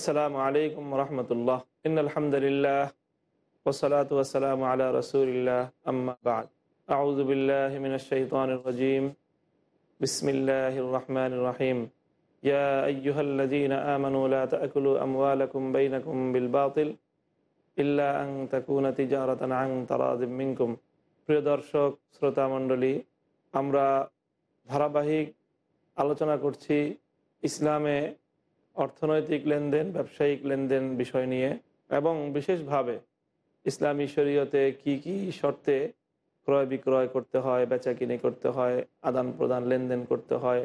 আসসালামু আলাইকুম রহমতুল্লাহ। ইন আলহামদুলিল্লাহ ওসলাত ওসালাম আলা রসুলিল্লাহ। আম্মা বাদ। আউযু বিল্লাহি মিনাশ রাজিম। বিসমিল্লাহির রহমানির রহিম। বিল বাতিল। ইল্লা আন তাকুনা প্রিয় দর্শক, শ্রোতা মণ্ডলী, আমরা ধারাবাহিক আলোচনা করছি ইসলামে অর্থনৈতিক লেনদেন, ব্যবসায়িক লেনদেন বিষয় নিয়ে এবং বিশেষভাবে ইসলামী শরীয়তে কি কি শর্তে ক্রয় বিক্রয় করতে হয় বেচা কিনে করতে হয়, আদান প্রদান লেনদেন করতে হয়,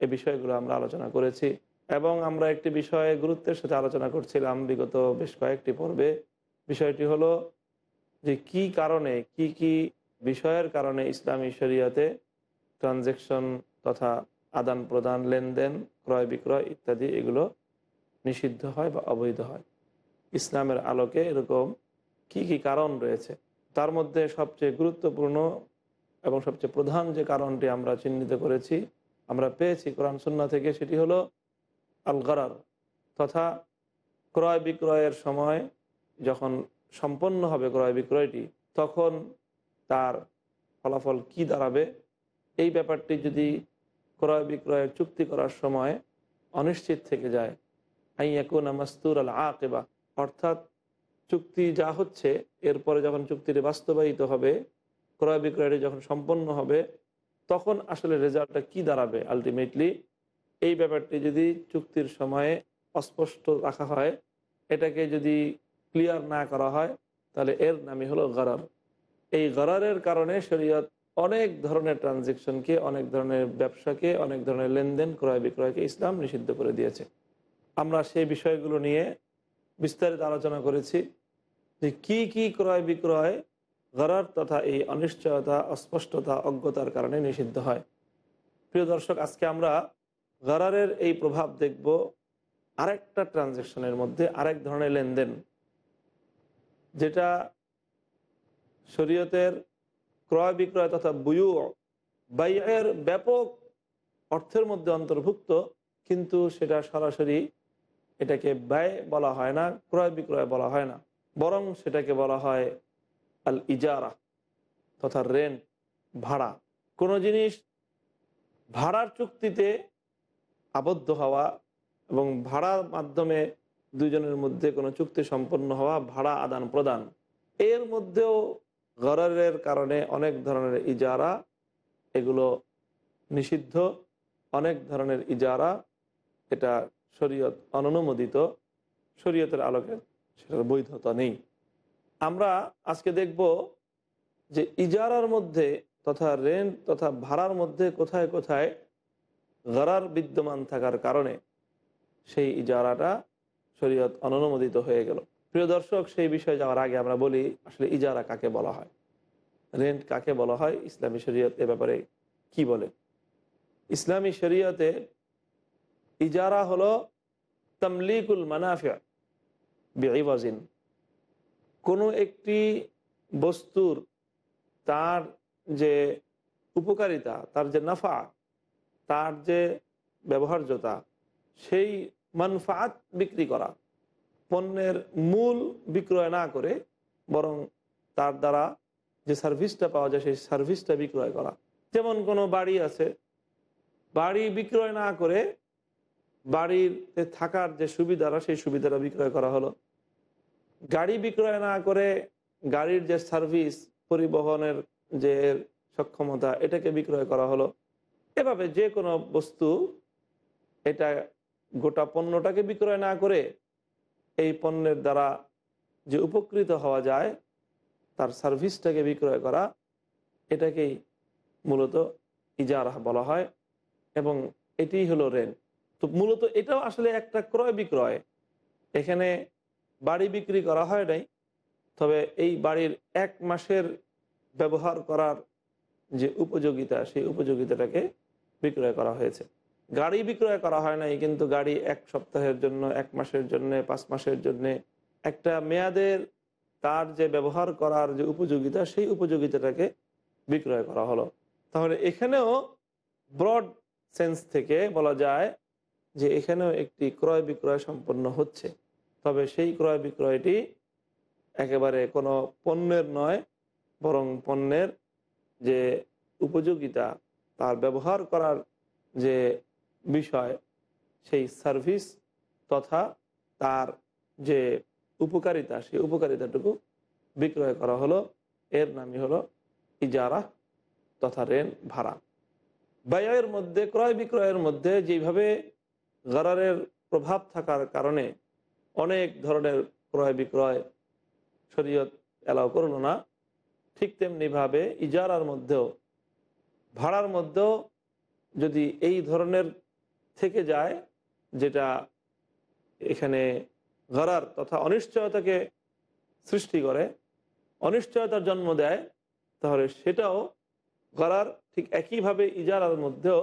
এ বিষয়গুলো আমরা আলোচনা করেছি এবং আমরা একটি বিষয়ে গুরুত্বের সাথে আলোচনা করছিলাম বিগত বেশ কয়েকটি পর্বে। বিষয়টি হলো যে কি কারণে, কি কি বিষয়ের কারণে ইসলামী শরীয়তে ট্রানজেকশন তথা আদান প্রদান লেনদেন ক্রয় বিক্রয় ইত্যাদি এগুলো নিষিদ্ধ হয় বা অবৈধ হয়। ইসলামের আলোকে এরকম কি কি কারণ রয়েছে? তার মধ্যে সবচেয়ে গুরুত্বপূর্ণ এবং সবচেয়ে প্রধান যে কারণটি আমরা চিহ্নিত করেছি, আমরা পেয়েছি কোরআন সুন্না থেকে, সেটি হলো আল গরার তথা ক্রয় বিক্রয়ের সময় যখন সম্পন্ন হবে ক্রয় বিক্রয়টি তখন তার ফলাফল কি দাঁড়াবে? এই ব্যাপারটি যদি ক্রয় বিক্রয়ের চুক্তি করার সময় অনিশ্চিত থেকে যায়। আইয়াকুনা মাস্তুর আল আকেবা। অর্থাৎ চুক্তি যা হচ্ছে, এরপরে যখন চুক্তিটি বাস্তবায়িত হবে, ক্রয় বিক্রয়টি যখন সম্পন্ন হবে, তখন আসলে রেজাল্টটা কি দাঁড়াবে আলটিমেটলি এই ব্যাপারটি যদি চুক্তির সময়ে অস্পষ্ট রাখা হয়, এটাকে যদি ক্লিয়ার না করা হয়, তাহলে এর নামই হলো গরার। এই গরারের কারণে শরীয়ত অনেক ধরনের ট্রানজেকশনকে, অনেক ধরনের ব্যবসাকে, অনেক ধরনের লেনদেন ক্রয় বিক্রয়কে ইসলাম নিষিদ্ধ করে দিয়েছে। আমরা সেই বিষয়গুলো নিয়ে বিস্তারিত আলোচনা করেছি যে কি কি ক্রয় বিক্রয় গরার তথা এই অনিশ্চয়তা, অস্পষ্টতা, অজ্ঞতার কারণে নিষিদ্ধ হয়। প্রিয় দর্শক, আজকে আমরা গরারের এই প্রভাব দেখব আরেকটা ট্রানজেকশনের মধ্যে, আরেক ধরনের লেনদেন। যেটা শরীয়তের ক্রয় বিক্রয় তথা বুয়ু, বাইয়ের ব্যাপক অর্থের মধ্যে অন্তর্ভুক্ত, কিন্তু সেটা সরাসরি এটাকে ব্যয় বলা হয় না, ক্রয় বিক্রয় বলা হয় না। বরং সেটাকে বলা হয় আল ইজারা তথা রেন্ট ভাড়া। কোনো জিনিস ভাড়ার চুক্তিতে আবদ্ধ হওয়া এবং ভাড়ার মাধ্যমে দুজনের মধ্যে কোনো চুক্তি সম্পন্ন হওয়া, ভাড়া আদান প্রদান এর মধ্যেও গরের কারণে অনেক ধরনের ইজারা এগুলো নিষিদ্ধ। অনেক ধরনের ইজারা এটা শরীয়ত অননুমোদিত শরীয়তের আলোকে সেটার বৈধতা নেই। আমরা আজকে দেখব যে ইজারার মধ্যে তথা রেন্ট তথা ভাড়ার মধ্যে কোথায় কোথায় গরার বিদ্যমান থাকার কারণে সেই ইজারাটা শরীয়ত অননুমোদিত হয়ে গেল। প্রিয় দর্শক, সেই বিষয়ে যাওয়ার আগে আমরা বলি আসলে ইজারা কাকে বলা হয়? রেন্ট কাকে বলা হয়? ইসলামী শরীয়ত এ ব্যাপারে কি বলে? ইসলামী শরীয়তে ইজারা হলো তামলিকুল মানাফিয়া বেআবাজিন কোনো একটি বস্তুর তার যে উপকারিতা, তার যে নাফা তার যে ব্যবহার্যতা, সেই মানফাত বিক্রি করা পণ্যের মূল বিক্রয় না করে বরং তার দ্বারা যে সার্ভিসটা পাওয়া যায়, সেই সার্ভিসটা বিক্রয় করা। যেমন কোনো বাড়ি আছে, বাড়ি বিক্রয় না করে বাড়িতে থাকার যে সুবিধাটা, সেই সুবিধাটা বিক্রয় করা হলো। গাড়ি বিক্রয় না করে গাড়ির যে সার্ভিস পরিবহনের যে সক্ষমতা, এটাকে বিক্রয় করা হলো। এভাবে যে কোনো বস্তু, এটা গোটা পণ্যটাকে বিক্রয় না করে এই পণ্যের দ্বারা যে উপকৃত হওয়া যায়, তার সার্ভিসটাকে বিক্রয় করা, এটাকেই মূলত ইজারা বলা হয় এবং এটি হলো রেন্ট তো মূলত এটাও আসলে একটা ক্রয় বিক্রয়। এখানে বাড়ি বিক্রি করা হয় নাই, তবে এই বাড়ির এক মাসের ব্যবহার করার যে উপযোগিতা, সেই উপযোগিতাটাকে বিক্রয় করা হয়েছে। গাড়ি বিক্রয় করা হয় নাই, কিন্তু গাড়ি এক সপ্তাহের জন্য, এক মাসের জন্য, পাঁচ মাসের জন্য একটা মেয়াদের তার যে ব্যবহার করার যে উপযোগিতা, সেই উপযোগিতাটাকে বিক্রয় করা হলো। তাহলে এখানেও ব্রড সেন্স থেকে বলা যায় যে এখানেও একটি ক্রয় বিক্রয় সম্পন্ন হচ্ছে। তবে সেই ক্রয় বিক্রয়টি একেবারে কোনো পণ্যের নয়, বরং পণ্যের যে উপযোগিতা, তার ব্যবহার করার যে বিষয়, সেই সার্ভিস তথা তার যে উপকারিতা, সেই উপকারিতাটুকু বিক্রয় করা হলো। এর নামই হলো ইজারা তথা রেন ভাড়া। ব্যয়ের মধ্যে, ক্রয় বিক্রয়ের মধ্যে যেভাবে গরারের প্রভাব থাকার কারণে অনেক ধরনের ক্রয় বিক্রয় শরীয়ত অ্যালাউ করল না, ঠিক তেমনিভাবে ইজারার মধ্যেও, ভাড়ার মধ্যেও যদি এই ধরনের থেকে যায়, যেটা এখানে গরার তথা অনিশ্চয়তাকে সৃষ্টি করে, অনিশ্চয়তার জন্ম দেয়, তাহলে সেটাও গরার ঠিক একইভাবে ইজারার মধ্যেও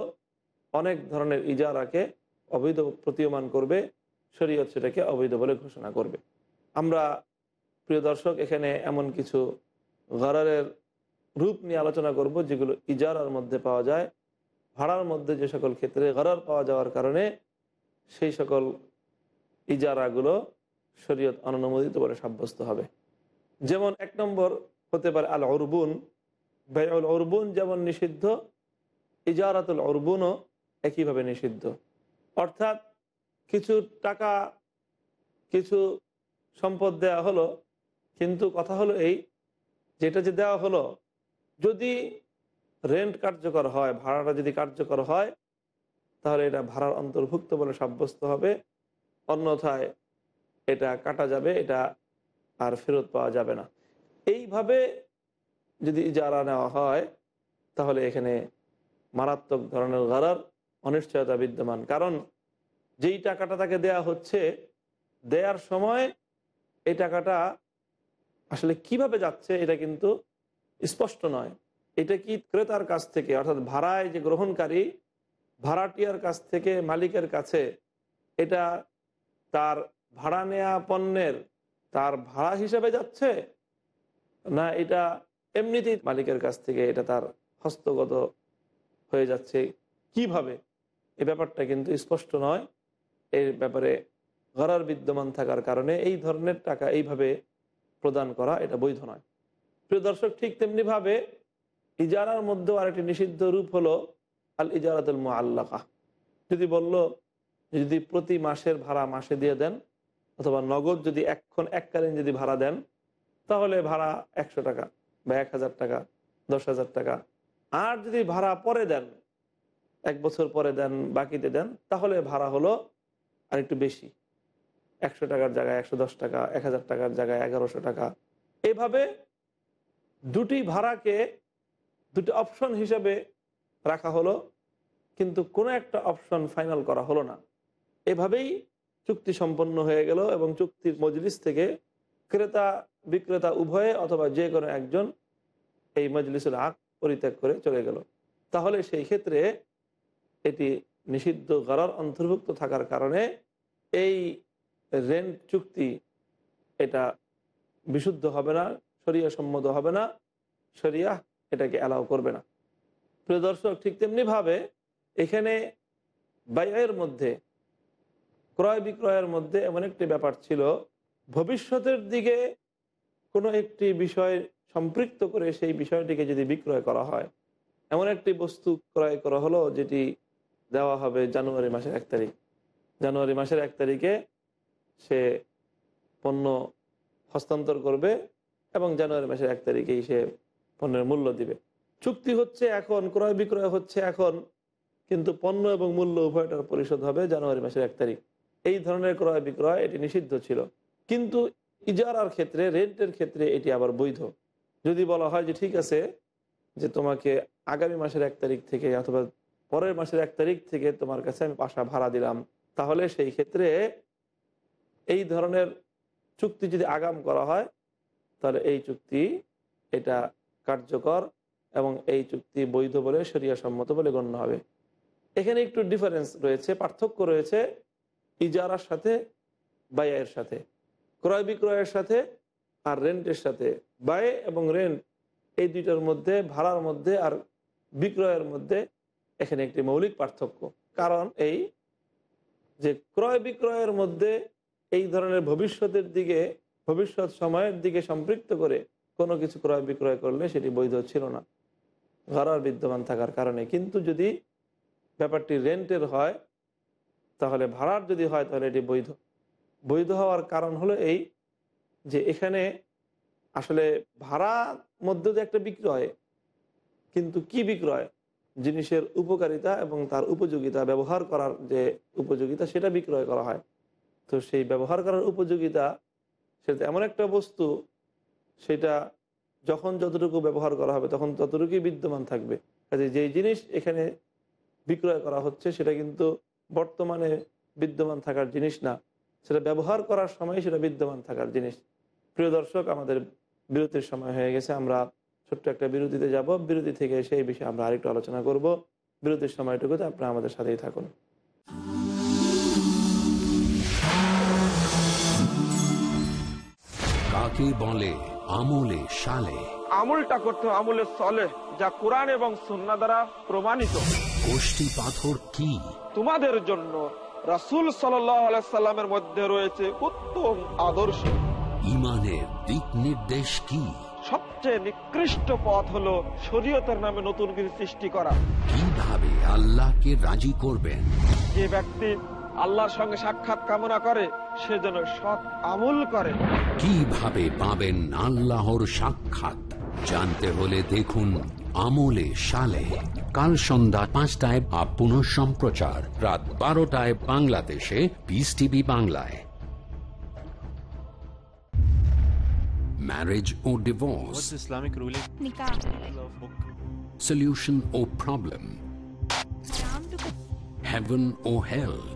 অনেক ধরনের ইজারাকে অবৈধ প্রতীয়মান করবে, শরীয়ত সেটাকে অবৈধ বলে ঘোষণা করবে। আমরা, প্রিয় দর্শক, এখানে এমন কিছু গরারের রূপ নিয়ে আলোচনা করব, যেগুলো ইজারার মধ্যে পাওয়া যায়। ভাড়ার মধ্যে যে সকল ক্ষেত্রে গরার পাওয়া যাওয়ার কারণে সেই সকল ইজারাগুলো শরীয়ত অননুমোদিত বলে সাব্যস্ত হবে। যেমন এক নম্বর হতে পারে আল অরবুন ব্যয়ুল অরবুন যেমন নিষিদ্ধ, ইজারাতুল অরবুনও একইভাবে নিষিদ্ধ। অর্থাৎ কিছু টাকা, কিছু সম্পদ দেয়া হলো, কিন্তু কথা হলো এই, যেটা যে দেওয়া হলো, যদি রেন্ট কার্যকর হয়, ভাড়াটা যদি কার্যকর হয়, তাহলে এটা ভাড়ার অন্তর্ভুক্ত বলে সাব্যস্ত হবে। অন্যথায় এটা কাটা যাবে, এটা আর ফেরত পাওয়া যাবে না। এইভাবে যদি ইজারা নেওয়া হয়, তাহলে এখানে মারাত্মক ধরনের গরার অনিশ্চয়তা বিদ্যমান। কারণ যেই টাকাটা তাকে দেয়া হচ্ছে, দেয়ার সময় এই টাকাটা আসলে কীভাবে যাচ্ছে, এটা কিন্তু স্পষ্ট নয়। এটা কি ক্রেতার কাছ থেকে, অর্থাৎ ভাড়ায় যে গ্রহণকারী, ভাড়াটিয়ার কাছ থেকে মালিকের কাছে এটা তার ভাড়া নেয়া পণ্যের, তার ভাড়া হিসেবে যাচ্ছে? না, এটা এমনিতেই মালিকের কাছ থেকে এটা তার হস্তগত হয়ে যাচ্ছে? কীভাবে? এ ব্যাপারটা কিন্তু স্পষ্ট নয়। এর ব্যাপারে গড়ার বিদ্যমান থাকার কারণে এই ধরনের টাকা এইভাবে প্রদান করা এটা বৈধ নয়। প্রিয় দর্শক, ঠিক তেমনিভাবে ইজারার মধ্যেও আরেকটি নিষিদ্ধ রূপ হলো আল ইজারাতুল আল্লাহা যদি বলল যদি প্রতি মাসের ভাড়া মাসে দিয়ে দেন অথবা নগদ যদি এখন এককালীন যদি ভাড়া দেন, তাহলে ভাড়া একশো টাকা বা এক হাজার টাকা, দশ হাজার টাকা। আর যদি ভাড়া পরে দেন, এক বছর পরে দেন, বাকিতে দেন, তাহলে ভাড়া হলো আর একটু বেশি। একশো টাকার জায়গায় একশো দশ টাকা, এক হাজার টাকার জায়গায় এগারোশো টাকা। এভাবে দুটি ভাড়াকে দুটি অপশন হিসাবে রাখা হলো, কিন্তু কোনো একটা অপশন ফাইনাল করা হলো না। এভাবেই চুক্তি সম্পন্ন হয়ে গেল এবং চুক্তির মজলিস থেকে ক্রেতা, বিক্রেতা উভয়ে অথবা যে কোনো একজন এই মজলিসের আগ পরিত্যাগ করে চলে গেল। তাহলে সেই ক্ষেত্রে এটি নিষিদ্ধ গড়ার অন্তর্ভুক্ত থাকার কারণে এই রেন্ট চুক্তি এটা বিশুদ্ধ হবে না সরিয়া সম্মত হবে না সরিয়া এটাকে অ্যালাউ করবে না। প্রিয় দর্শক, ঠিক তেমনিভাবে এখানে ব্যয়ের মধ্যে, ক্রয় বিক্রয়ের মধ্যে এমন একটি ব্যাপার ছিল, ভবিষ্যতের দিকে কোনো একটি বিষয় সম্পৃক্ত করে সেই বিষয়টিকে যদি বিক্রয় করা হয়, এমন একটি বস্তু ক্রয় করা হলো যেটি দেওয়া হবে জানুয়ারি মাসের এক তারিখ। জানুয়ারি মাসের এক তারিখে সে পণ্য হস্তান্তর করবে এবং জানুয়ারি মাসের এক তারিখেই সে পণ্যের মূল্য দিবে। চুক্তি হচ্ছে এখন, ক্রয় বিক্রয় হচ্ছে এখন, কিন্তু পণ্য এবং মূল্য উভয়টার পরিশোধ হবে জানুয়ারি মাসের এক তারিখ। এই ধরনের ক্রয় বিক্রয় এটি নিষিদ্ধ ছিল। কিন্তু ইজারার ক্ষেত্রে, রেন্টের ক্ষেত্রে এটি আবার বৈধ। যদি বলা হয় যে ঠিক আছে যে তোমাকে আগামী মাসের এক তারিখ থেকে অথবা পরের মাসের এক তারিখ থেকে তোমার কাছে আমি বাসা ভাড়া দিলাম, তাহলে সেই ক্ষেত্রে এই ধরনের চুক্তি যদি আগাম করা হয়, তাহলে এই চুক্তি এটা কার্যকর এবং এই চুক্তি বৈধ বলে শরিয়া সম্মত বলে গণ্য হবে। এখানে একটু ডিফারেন্স রয়েছে, পার্থক্য রয়েছে ইজারার সাথে বায়ের সাথে, ক্রয় বিক্রয়ের সাথে আর রেন্টের সাথে। বায়ে এবং রেন্ট এই দুইটার মধ্যে, ভাড়ার মধ্যে আর বিক্রয়ের মধ্যে এখানে একটি মৌলিক পার্থক্য। কারণ এই যে ক্রয় বিক্রয়ের মধ্যে এই ধরনের ভবিষ্যতের দিকে, ভবিষ্যৎ সময়ের দিকে সম্পৃক্ত করে কোনো কিছু ক্রয় বিক্রয় করলে সেটি বৈধ ছিল না। ঘরার বিদ্যমান থাকার কারণে। কিন্তু যদি ব্যাপারটি রেন্টের হয়, তাহলে ভাড়ার যদি হয়, তাহলে এটি বৈধ। বৈধ হওয়ার কারণ হলো এই যে এখানে আসলে ভাড়ার মধ্যে যে একটা বিক্রয়, কিন্তু কি বিক্রয়? জিনিসের উপকারিতা এবং তার উপযোগিতা, ব্যবহার করার যে উপযোগিতা, সেটা বিক্রয় করা হয়। তো সেই ব্যবহার করার উপযোগিতা, সেটা এমন একটা বস্তু সেটা যখন যতটুকু ব্যবহার করা হবে, তখন ততটুকুই বিদ্যমান থাকবে। কাজে যেই জিনিস এখানে বিক্রয় করা হচ্ছে, সেটা কিন্তু বর্তমানে বিদ্যমান থাকার জিনিস না। সেটা ব্যবহার করার সময় সেটা বিদ্যমান থাকার জিনিস। প্রিয় দর্শক, আমাদের বিরতির সময় হয়ে গেছে। আমরা ছোট্ট একটা বিরতিতে যাব। বিরতি থেকে সেই বিষয়ে আমরা আরেকটু আলোচনা করব। বিরতির সময়টুকুতে আপনারা আমাদের সাথেই থাকুন। কাকে বলে আমলে সালে আমলটা করতে আমলে চলে যা কোরআন এবং সুন্না দ্বারা প্রমাণিত। গোষ্ঠী পাথর কি? তোমাদের জন্য রাসুল সাল্লামের মধ্যে রয়েছে উত্তম আদর্শ। ইমানের দিক নির্দেশ কি? সবচেয়ে নিকৃষ্ট পথ হলো শরীয়তের নামে নতুন কিছু সৃষ্টি করা। কীভাবে আল্লাহকে রাজি করবেন? যে ব্যক্তি আল্লাহর সঙ্গে সাক্ষাৎ কামনা করে সে যেন সৎ আমল করে। কীভাবে পাবেন আল্লাহর সাক্ষাৎ? জানতে হলে দেখুন আমলে সালে। কাল সন্ধ্যা পাঁচটায় আপ পুনঃ সম্প্রচার। রাত বারোটায় বাংলাদেশে পিস টিভি বাংলায়। Marriage O divorce What's Islamic ruling? Nikah. Solution or problem? Heaven or hell?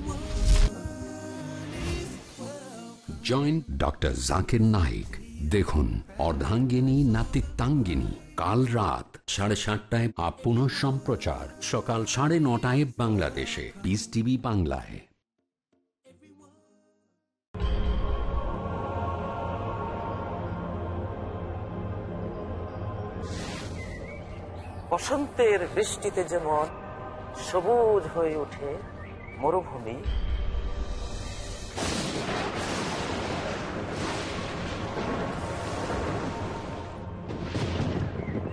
join doctor Zakir Naik দেখুন, অর্ধাঙ্গিনী, নাতিত্বাঙ্গিনী, কাল রাত সাড়ে সাতটায় আপ পুনঃ সম্প্রচার, সকাল সাড়ে নটায় বাংলাদেশে। পিস টিভি বাংলায়। বসন্তের বৃষ্টিতে যেমন সবুজ হয়ে ওঠে মরুভূমি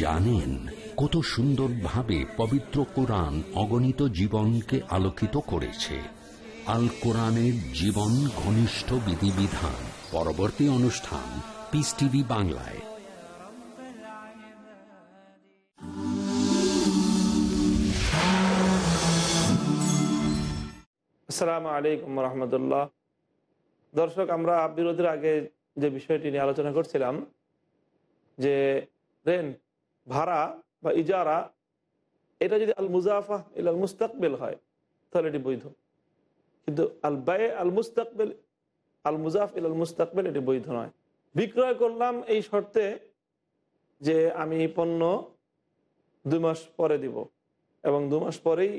জানেন কত সুন্দরভাবে পবিত্র কোরআন অগণিত জীবনকে আলোকিত করেছে। আল কোরআনের জীবন ঘনিষ্ঠ বিধিবিধান। পরবর্তী অনুষ্ঠান পিস টিভি বাংলায়। আসসালামু আলাইকুম রহমতুল্লাহ। দর্শক, আমরা বিরতির আগে যে বিষয়টি নিয়ে আলোচনা করছিলাম, যে রেন, ভাড়া বা ইজারা, এটা যদি আল মুজাফা ইল আল মুস্তাকবেল হয়, তাহলে এটি বৈধ। কিন্তু আল বায়ে আল মুস্তাকবেল আল মুজাফ ইল আল মুস্তাকবেল এটি বৈধ নয়। বিক্রয় করলাম এই শর্তে যে আমি পণ্য দুই মাস পরে দিব এবং দু মাস পরেই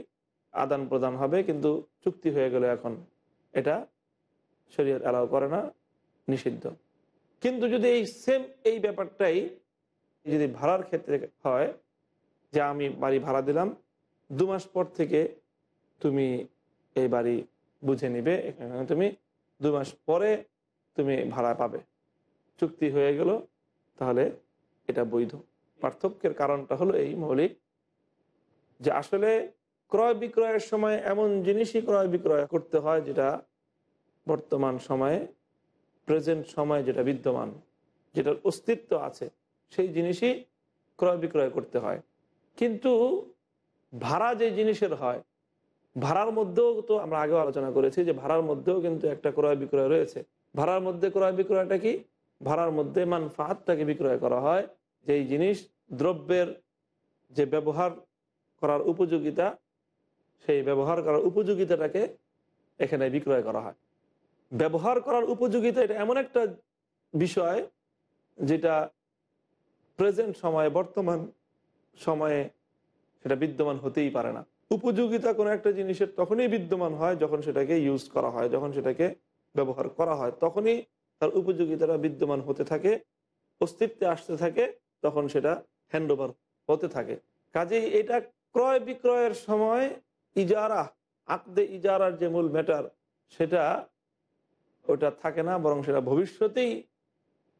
আদান প্রদান হবে, কিন্তু চুক্তি হয়ে গেল এখন। এটা শরীয়ত অ্যালাউ করে না, নিষিদ্ধ। কিন্তু যদি এই সেম এই ব্যাপারটাই যদি ভাড়ার ক্ষেত্রে হয়, যে আমি বাড়ি ভাড়া দিলাম, দু মাস পর থেকে তুমি এই বাড়ি বুঝে নিবে, এখানে তুমি দু মাস পরে তুমি ভাড়া পাবে। চুক্তি হয়ে গেল, তাহলে এটা বৈধ। পার্থক্যের কারণটা হলো এই মৌলিক যে আসলে ক্রয় বিক্রয়ের সময় এমন জিনিসই ক্রয় বিক্রয় করতে হয় যেটা বর্তমান সময়ে প্রেজেন্ট সময়ে যেটা বিদ্যমান, যেটার অস্তিত্ব আছে, সেই জিনিসই ক্রয় বিক্রয় করতে হয়। কিন্তু ভাড়া যে জিনিসের হয়, ভাড়ার মধ্যেও তো আমরা আগেও আলোচনা করেছি যে ভাড়ার মধ্যেও কিন্তু একটা ক্রয় বিক্রয় রয়েছে। ভাড়ার মধ্যে ক্রয় বিক্রয়টা কি? ভাড়ার মধ্যে মানফাতটাকে বিক্রয় করা হয়। যেই জিনিস দ্রব্যের যে ব্যবহার করার উপযোগিতা সেই ব্যবহার করার উপযোগিতাটাকে এখানে বিক্রয় করা হয়। ব্যবহার করার উপযোগিতা এটা এমন একটা বিষয় যেটা প্রেজেন্ট সময়ে, বর্তমান সময়ে সেটা বিদ্যমান হতেই পারে না। উপযোগিতা কোনো একটা জিনিসের তখনই বিদ্যমান হয় যখন সেটাকে ইউজ করা হয়, যখন সেটাকে ব্যবহার করা হয়। তখনই তার উপযোগিতাটা বিদ্যমান হতে থাকে, অস্তিত্বে আসতে থাকে, তখন সেটা হ্যান্ডওভার হতে থাকে। কাজেই এটা ক্রয় বিক্রয়ের সময় ইজারা, আকদে ইজারার যে মূল ম্যাটার সেটা ওটা থাকে না, বরং সেটা ভবিষ্যতেই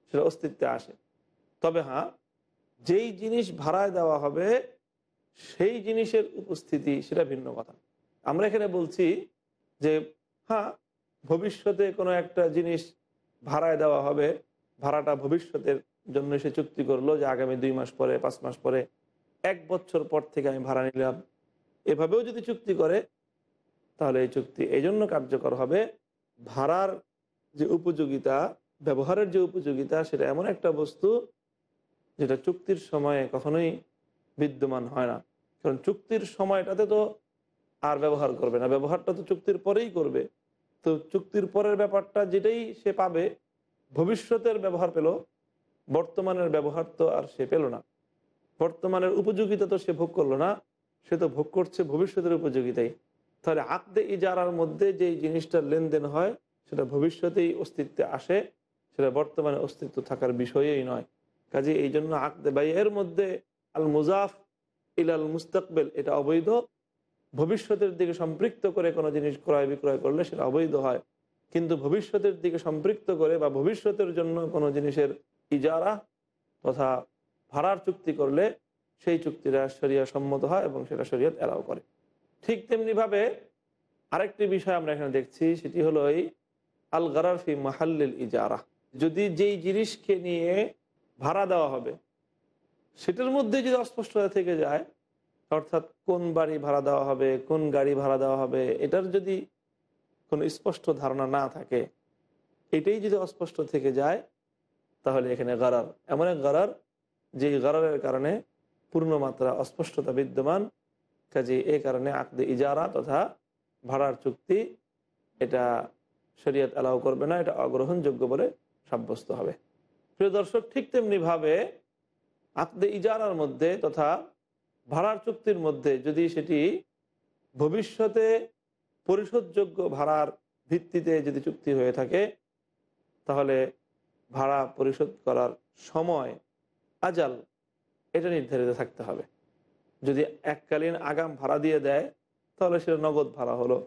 সেটা অস্তিত্বে আসে। তবে হ্যাঁ যেই জিনিস ভাড়ায় দেওয়া হবে, সেই জিনিসের উপস্থিতি সেটা ভিন্ন কথা। আমরা এখানে বলছি যে হ্যাঁ ভবিষ্যতে কোনো একটা জিনিস ভাড়ায় দেওয়া হবে, ভাড়াটা ভবিষ্যতের জন্য সে চুক্তি করল যে আগামী দুই মাস পরে, পাঁচ মাস পরে, এক বছর পর থেকে আমি ভাড়া নিলাম। এভাবেও যদি চুক্তি করে, তাহলে এই চুক্তি এই জন্য কার্যকর হবে, ভাড়ার যে উপযোগিতা, ব্যবহারের যে উপযোগিতা, সেটা এমন একটা বস্তু যেটা চুক্তির সময়ে কখনোই বিদ্যমান হয় না। কারণ চুক্তির সময়টাতে তো আর ব্যবহার করবে না। ব্যবহারটা তো চুক্তির পরেই করবে। তো চুক্তির পরের ব্যাপারটা যেটাই সে পাবে, ভবিষ্যতের ব্যবহার পেল, বর্তমানের ব্যবহার তো আর সে পেল না। বর্তমানের উপযোগিতা তো সে ভোগ করল না। সে তো ভোগ করছে ভবিষ্যতের উপযোগিতাই। তাহলে আকদে ইজারার মধ্যে যে জিনিসটার লেনদেন হয়, সেটা ভবিষ্যতেই অস্তিত্বে আসে, সেটা বর্তমানে অস্তিত্ব থাকার বিষয়েই নয়। কাজে এই জন্য আকদে বাই এর মধ্যে আল মুজাফ ইল আল মুস্তাকবেল, এটা অবৈধ। ভবিষ্যতের দিকে সম্পৃক্ত করে কোনো জিনিস ক্রয় বিক্রয় করলে সেটা অবৈধ হয়। কিন্তু ভবিষ্যতের দিকে সম্পৃক্ত করে বা ভবিষ্যতের জন্য কোনো জিনিসের ইজারা তথা ভাড়ার চুক্তি করলে সেই চুক্তিটা শরিয়া সম্মত হয় এবং সেটা শরীয়ত অ্যালাউ করে। ঠিক তেমনিভাবে আরেকটি বিষয় আমরা এখানে দেখছি, সেটি হলো এই আল গারারফি মাহাল্লিল ইজারা। যদি যেই জিনিসকে নিয়ে ভাড়া দেওয়া হবে, সেটার মধ্যে যদি অস্পষ্টতা থেকে যায়, অর্থাৎ কোন বাড়ি ভাড়া দেওয়া হবে, কোন গাড়ি ভাড়া দেওয়া হবে, এটার যদি কোনো স্পষ্ট ধারণা না থাকে, এটাই যদি অস্পষ্ট থেকে যায়, তাহলে এখানে গারার, এমন এক গারার যে গারারের কারণে পূর্ণমাত্রা অস্পষ্টতা বিদ্যমান। কাজে এই কারণে আকদে ইজারা তথা ভাড়ার চুক্তি, এটা শরীয়ত অ্যালাউ করবে না, এটা অগ্রহণযোগ্য বলে সাব্যস্ত হবে। প্রিয় দর্শক, ঠিক তেমনিভাবে আকদে ইজারার মধ্যে তথা ভাড়ার চুক্তির মধ্যে যদি সেটি ভবিষ্যতে পরিশোধযোগ্য ভাড়ার ভিত্তিতে যদি চুক্তি হয়ে থাকে, তাহলে ভাড়া পরিশোধ করার সময় আজাল এটা নির্ধারিত থাকতে হবে। যদি এককালীন আগাম ভাড়া দিয়ে দেয়, তাহলে সেটা নগদ ভাড়া হলো।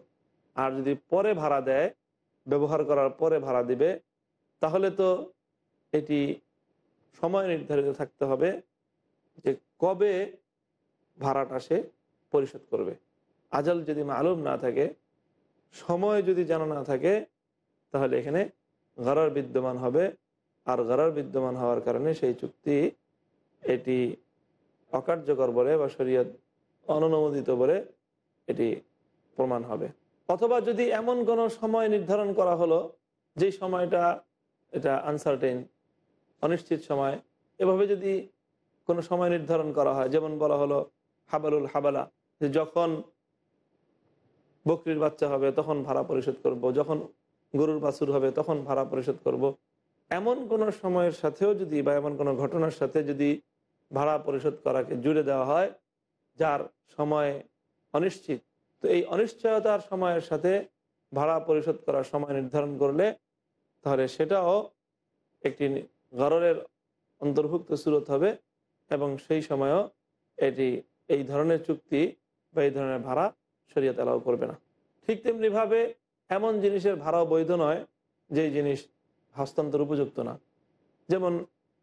আর যদি পরে ভাড়া দেয়, ব্যবহার করার পরে ভাড়া দিবে, তাহলে তো এটি সময় নির্ধারিত থাকতে হবে যে কবে ভাড়াটা সে পরিশোধ করবে। আজাল যদি মালুম না থাকে, সময় যদি জানা না থাকে, তাহলে এখানে গড়ার বিদ্যমান হবে। আর গড়ার বিদ্যমান হওয়ার কারণে সেই চুক্তি এটি অকার্যকর বলে বা শরীয়ত অননুমোদিত বলে এটি প্রমাণ হবে অথবা যদি এমন কোনো সময় নির্ধারণ করা হলো, যে সময়টা এটা আনসার্টেন অনিশ্চিত সময়, এভাবে যদি কোনো সময় নির্ধারণ করা হয়, যেমন বলা হলো হাবালুল হাবালা, যে যখন বকরির বাচ্চা হবে তখন ভাড়া পরিশোধ করব। যখন গরুর বাছুর হবে তখন ভাড়া পরিশোধ করব। এমন কোনো সময়ের সাথেও যদি বা এমন কোনো ঘটনার সাথে যদি ভাড়া পরিশোধ করাকে জুড়ে দেওয়া হয়, যার সময় অনিশ্চিত, তো এই অনিশ্চয়তার সময়ের সাথে ভাড়া পরিশোধ করার সময় নির্ধারণ করলে তাহলে সেটাও একটি গররের অন্তর্ভুক্ত সুরত হবে এবং সেই সময়ও এটি, এই ধরনের চুক্তি বা এই ধরনের ভাড়া শরীয়ত অ্যালাউ করবে না। ঠিক তেমনিভাবে এমন জিনিসের ভাড়াও বৈধ নয়, যেই জিনিস হস্তান্তর উপযুক্ত না। যেমন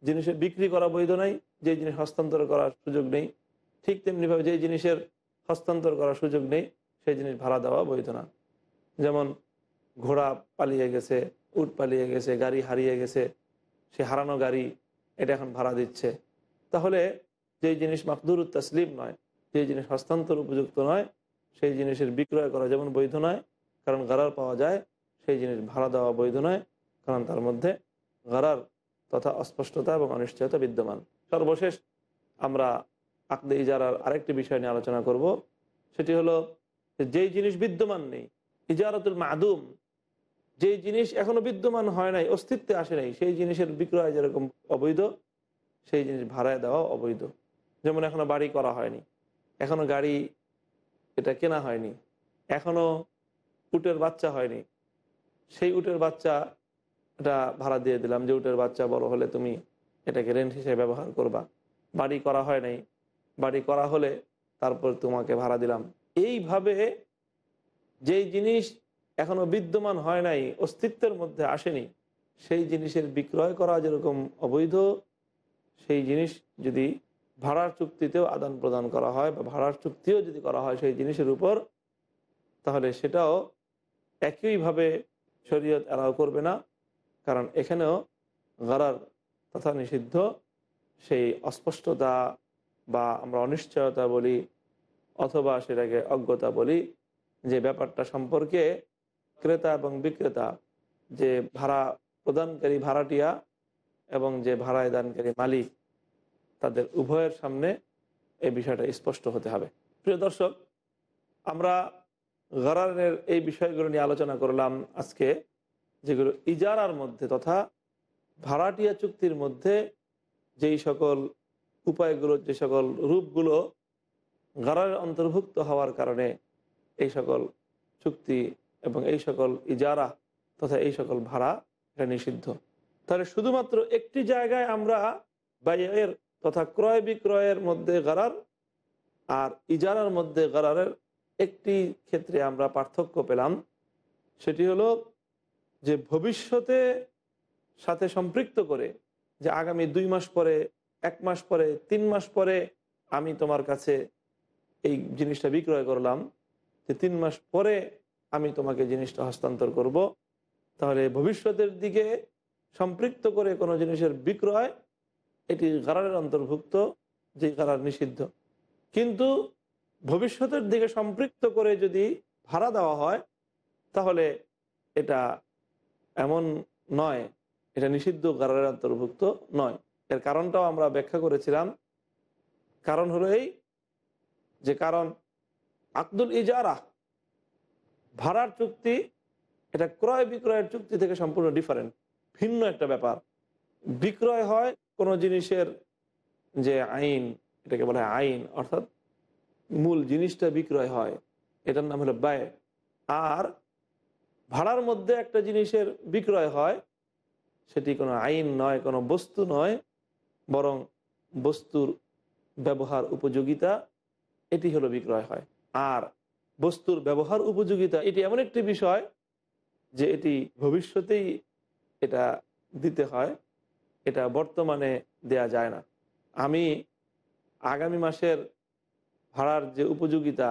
জিনিসের বিক্রি করা বৈধ নাই যে জিনিস হস্তান্তর করার সুযোগ নেই, ঠিক তেমনিভাবে যেই জিনিসের হস্তান্তর করার সুযোগ নেই, সেই জিনিস ভাড়া দেওয়া বৈধ না। যেমন ঘোড়া পালিয়ে গেছে, উট পালিয়ে গেছে, গাড়ি হারিয়ে গেছে, সে হারানো গাড়ি এটা এখন ভাড়া দিচ্ছে। তাহলে যেই জিনিস মাকদুর তসলিম নয়, যেই জিনিস হস্তান্তর উপযুক্ত নয়, সেই জিনিসের বিক্রয় করা যেমন বৈধ নয়, কারণ গারার পাওয়া যায়, সেই জিনিস ভাড়া দেওয়া বৈধ নয় কারণ তার মধ্যে গারার তথা অস্পষ্টতা এবং অনিশ্চয়তা বিদ্যমান। সর্বশেষ আমরা আকদে ইজারার আরেকটি বিষয় নিয়ে আলোচনা করব। সেটি হলো যেই জিনিস বিদ্যমান নেই, ইজারাতুল মাদুম, যেই জিনিস এখনও বিদ্যমান হয় নাই, অস্তিত্বে আসে নাই, সেই জিনিসের বিক্রয় যেরকম অবৈধ, সেই জিনিস ভাড়ায় দেওয়া অবৈধ। যেমন এখনও বাড়ি করা হয়নি, এখনও গাড়ি এটা কেনা হয়নি, এখনও উটের বাচ্চা হয়নি, সেই উটের বাচ্চা এটা ভাড়া দিয়ে দিলাম যে উটের বাচ্চা বড় হলে তুমি এটাকে রেন্ট হিসেবে ব্যবহার করবা। বাড়ি করা হয় নাই। বাড়ি করা হলে তারপর তোমাকে ভাড়া দিলাম। এইভাবে যেই জিনিস এখনও বিদ্যমান হয় নাই, অস্তিত্বের মধ্যে আসেনি, সেই জিনিসের বিক্রয় করা যেরকম অবৈধ, সেই জিনিস যদি ভাড়ার চুক্তিতেও আদান প্রদান করা হয় বা ভাড়ার চুক্তিও যদি করা হয় সেই জিনিসের উপর, তাহলে সেটাও একইভাবে শরীয়ত অ্যালাউ করবে না। কারণ এখানেও গরার তথা নিষিদ্ধ সেই অস্পষ্টতা বা আমরা অনিশ্চয়তা বলি অথবা সেটাকে অজ্ঞতা বলি যে ব্যাপারটা সম্পর্কে ক্রেতা এবং বিক্রেতা যে ভাড়া প্রদানকারী ভাড়াটিয়া এবং যে ভাড়ায় দানকারী মালিক, তাদের উভয়ের সামনে এই বিষয়টা স্পষ্ট হতে হবে। প্রিয় দর্শক, আমরা গরারের এই বিষয়গুলো নিয়ে আলোচনা করলাম আজকে। যেগুলো ইজারার মধ্যে তথা ভাড়াটিয়া চুক্তির মধ্যে যেই সকল উপায়গুলো, যে সকল রূপগুলো গরারের অন্তর্ভুক্ত হওয়ার কারণে এই সকল চুক্তি এবং এই সকল ইজারা তথা এই সকল ভাড়া এটা নিষিদ্ধ। তাহলে শুধুমাত্র একটি জায়গায় আমরা বাইয়ের তথা ক্রয় বিক্রয়ের মধ্যে গরার আর ইজারার মধ্যে গরারের একটি ক্ষেত্রে আমরা পার্থক্য পেলাম, সেটি হলো যে ভবিষ্যতে সাথে সম্পৃক্ত করে যে আগামী দুই মাস পরে, এক মাস পরে, তিন মাস পরে আমি তোমার কাছে এই জিনিসটা বিক্রয় করলাম, যে তিন মাস পরে আমি তোমাকে জিনিসটা হস্তান্তর করব, তাহলে ভবিষ্যতের দিকে সম্পৃক্ত করে কোনো জিনিসের বিক্রয়, এটি গারারের অন্তর্ভুক্ত, যে গারার নিষিদ্ধ। কিন্তু ভবিষ্যতের দিকে সম্পৃক্ত করে যদি ভাড়া দেওয়া হয়, তাহলে এটা এমন নয়, এটা নিষিদ্ধ গারারের অন্তর্ভুক্ত নয়। এর কারণটাও আমরা ব্যাখ্যা করেছিলাম। কারণ হলো এই যে কারণ, আকদুল ইজারা ভাড়ার চুক্তি, এটা ক্রয় বিক্রয়ের চুক্তি থেকে সম্পূর্ণ ডিফারেন্ট ভিন্ন একটা ব্যাপার। বিক্রয় হয় কোনো জিনিসের যে আইন, এটাকে বলা হয় আইন, অর্থাৎ মূল জিনিসটা বিক্রয় হয়, এটার নাম হলো ব্যয়। আর ভাড়ার মধ্যে একটা জিনিসের বিক্রয় হয়, সেটি কোনো আইন নয়, কোনো বস্তু নয়, বরং বস্তুর ব্যবহার উপযোগিতা, এটি হলো বিক্রয় হয়। আর বস্তুর ব্যবহার উপযোগিতা, এটি এমন একটি বিষয় যে এটি ভবিষ্যতেই এটা দিতে হয়, এটা বর্তমানে দেয়া যায় না। আমি আগামী মাসের ভাড়ার যে উপযোগিতা,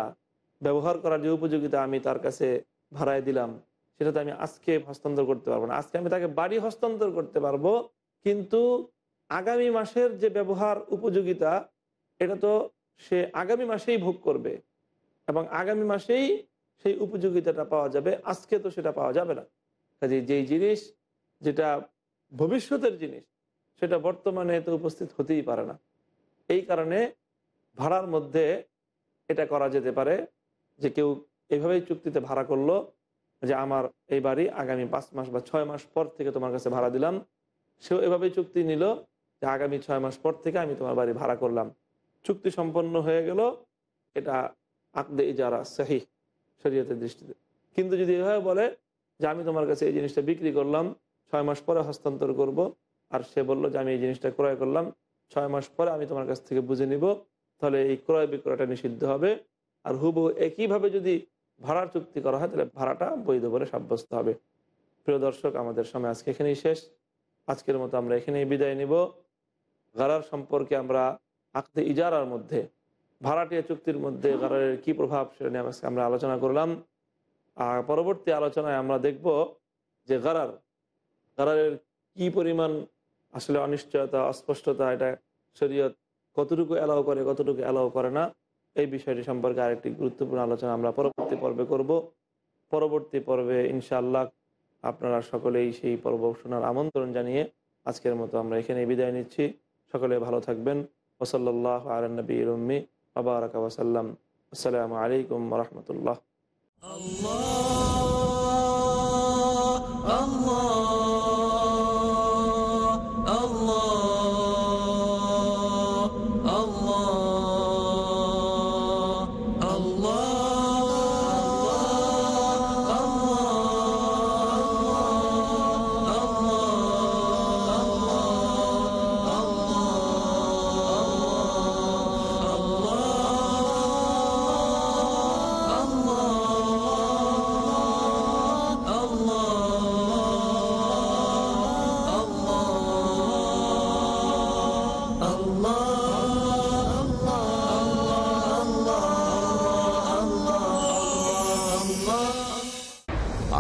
ব্যবহার করার যে উপযোগিতা আমি তার কাছে ভাড়ায় দিলাম সেটা তো আমি আজকে হস্তান্তর করতে পারব না। আজকে আমি তাকে বাড়ি হস্তান্তর করতে পারব, কিন্তু আগামী মাসের যে ব্যবহার উপযোগিতা, এটা তো সে আগামী মাসেই ভোগ করবে এবং আগামী মাসেই সেই উপযোগিতাটা পাওয়া যাবে। আজকে তো সেটা পাওয়া যাবে না। কাজে যেই জিনিস যেটা ভবিষ্যতের জিনিস, সেটা বর্তমানে তো উপস্থিত হতেই পারে না। এই কারণে ভাড়ার মধ্যে এটা করা যেতে পারে যে কেউ এভাবেই চুক্তিতে ভাড়া করল যে আমার এই বাড়ি আগামী পাঁচ মাস বা ছয় মাস পর থেকে তোমার কাছে ভাড়া দিলাম, সেও এভাবেই চুক্তি নিল যে আগামী ছয় মাস পর থেকে আমি তোমার বাড়ি ভাড়া করলাম। চুক্তি সম্পন্ন হয়ে গেল, এটা আকদে ইজারা, সাহি শরীয়তের দৃষ্টিতে। কিন্তু যদি এভাবে বলে যে আমি তোমার কাছে এই জিনিসটা বিক্রি করলাম, ছয় মাস পরে হস্তান্তর করব, আর সে বলল যে আমি এই জিনিসটা ক্রয় করলাম, ছয় মাস পরে আমি তোমার কাছ থেকে বুঝে নিব, তাহলে এই ক্রয় বিক্রয়টা নিষিদ্ধ হবে। আর হুবহু একইভাবে যদি ভাড়ার চুক্তি করা হয়, তাহলে ভাড়াটা বৈধ বলে সাব্যস্ত হবে। প্রিয় দর্শক, আমাদের সময় আজকে এখানেই শেষ। আজকের মতো আমরা এখানেই বিদায় নিব। গারার সম্পর্কে আমরা আকদে ইজারার মধ্যে, ভাড়াটিয়া চুক্তির মধ্যে গারারের কি প্রভাব সেটা নিয়ে আজকে আমরা আলোচনা করলাম। আর পরবর্তী আলোচনায় আমরা দেখব যে গারার, গারারের কি পরিমাণ আসলে অনিশ্চয়তা, অস্পষ্টতা, এটা শরীয়ত কতটুকু অ্যালাউ করে, কতটুকু অ্যালাউ করে না। এই বিষয়টি সম্পর্কে আরেকটি গুরুত্বপূর্ণ আলোচনা আমরা পরবর্তী পর্বে করব। পরবর্তী পর্বে ইনশাআল্লাহ আপনারা সকলেই সেই পর্ব শোনার আমন্ত্রণ জানিয়ে আজকের মতো আমরা এখানে বিদায় নিচ্ছি। সকলে ভালো থাকবেন। ওসল্লাহ আলনবী রম্মি আবারক ওসাল্লাম আসসালামু আলাইকুম রহমতুল্লাহ।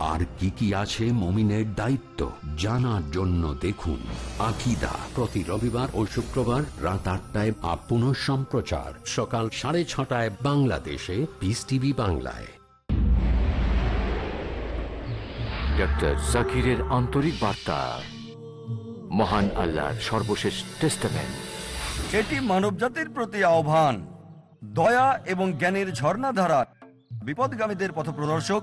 আর কি কি আছে মমিনের দায়িত্ব জানার জন্য দেখুন। আকিদা প্রতি রবিবার ও শুক্রবার রাত আটটায় আপন সম্প্রচার সকাল সাড়ে ছটায় বাংলাদেশে পিস টিভি বাংলায়। ডক্টর জাকিরের আন্তরিক বার্তা। মহান আল্লাহর সর্বশেষ টেস্টামেন্ট এটি মানবজাতির প্রতি আহ্বান দয়া এবং জ্ঞানের ঝর্ণাধারা। বিপদগামীদের পথপ্রদর্শক